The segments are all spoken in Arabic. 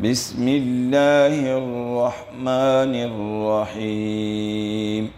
بسم الله الرحمن الرحيم.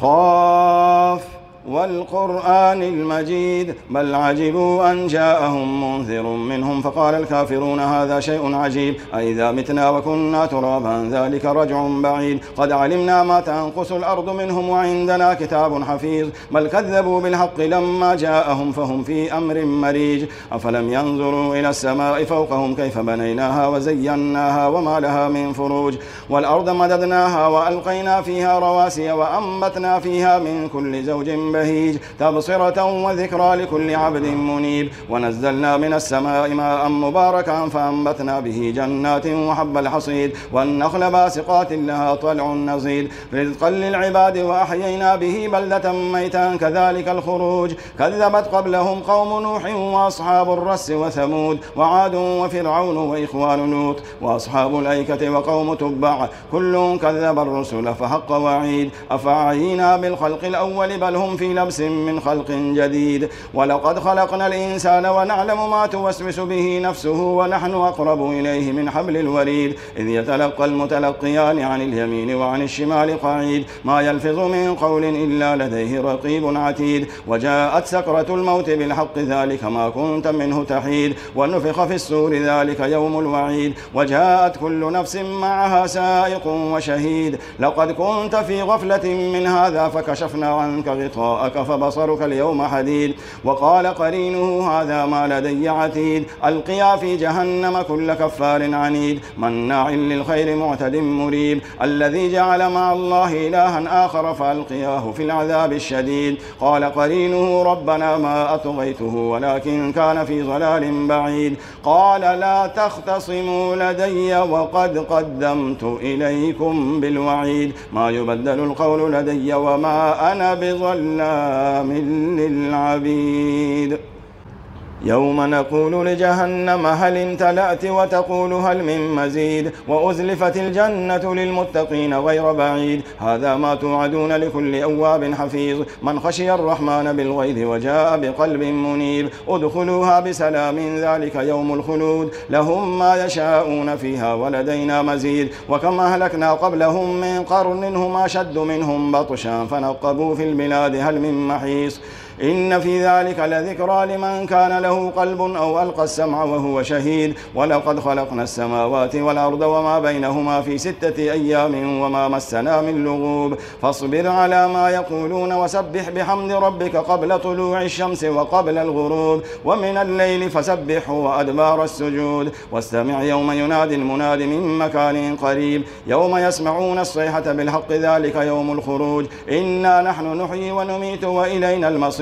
قاف. والقرآن المجيد بل عجبوا أن جاءهم منذر منهم فقال الكافرون هذا شيء عجيب أئذا متنا وكنا ترابا ذلك رجع بعيد. قد علمنا ما تنقص الأرض منهم وعندنا كتاب حفيظ. بل كذبوا بالحق لما جاءهم فهم في أمر مريج. أفلم ينظروا إلى السماء فوقهم كيف بنيناها وزيناها وما لها من فروج. والأرض مددناها وألقينا فيها رواسي وأنبتنا فيها من كل زوج بهيج تبصرة وذكرى لكل عبد منيب. ونزلنا من السماء ماء مباركا فأنبتنا به جنات وحب الحصيد. والنخل باسقات لها طلع نزيد. رزقا للعباد وأحيينا به بلدة ميتا كذلك الخروج. كذبت قبلهم قوم نوح وأصحاب الرس وثمود. وعاد وفرعون وإخوان لوط. وأصحاب الأيكة وقوم تبع. كل كذب الرسل فحق وعيد. أفعينا بالخلق الأول بل هم في لبس من خلق جديد. ولقد خلقنا الإنسان ونعلم ما توسوس به نفسه ونحن أقرب إليه من حبل الوريد. إذ يتلقى المتلقيان عن اليمين وعن الشمال قعيد. ما يلفظ من قول إلا لديه رقيب عتيد. وجاءت سكرة الموت بالحق ذلك ما كنت منه تحيد. ونفخ في السور ذلك يوم الوعيد. وجاءت كل نفس معها سائق وشهيد. لقد كنت في غفلة من هذا فكشفنا عنك غطاءك فبصرك اليوم حديد. وقال قرينه هذا ما لدي عتيد. ألقيا في جهنم كل كفار عنيد. مناع للخير معتد مريب. الذي جعل مع الله إلها آخر فألقياه في العذاب الشديد. قال قرينه ربنا ما أطغيته ولكن كان في ضلال بعيد. قال لا تختصموا لدي وقد قدمت إليكم بالوعيد. ما يبدل القول لدي وما أنا بظلام. للعبيد يوم نقول لجهنم هل امتلأت وتقول هل من مزيد وأزلفت الجنة للمتقين غير بعيد. هذا ما توعدون لكل أواب حفيظ. من خشي الرحمن بالغيظ وجاء بقلب منيب. ادخلوها بسلام ذلك يوم الخلود. لهم ما يشاءون فيها ولدينا مزيد. وكم أهلكنا قبلهم من قرن هم أشد منهم بطشا فنقبوا في البلاد هل من محيص. إن في ذلك لذكرى لمن كان له قلب أو ألقى السمع وهو شهيد. ولقد خلقنا السماوات والأرض وما بينهما في ستة أيام وما مسنا من لغوب. فاصبر على ما يقولون وسبح بحمد ربك قبل طلوع الشمس وقبل الغروب. ومن الليل فسبح وأدبار السجود. واستمع يوم ينادي المناد من مكان قريب. يوم يسمعون الصيحة بالحق ذلك يوم الخروج. إنا نحن نحيي ونميت وإلينا المصير.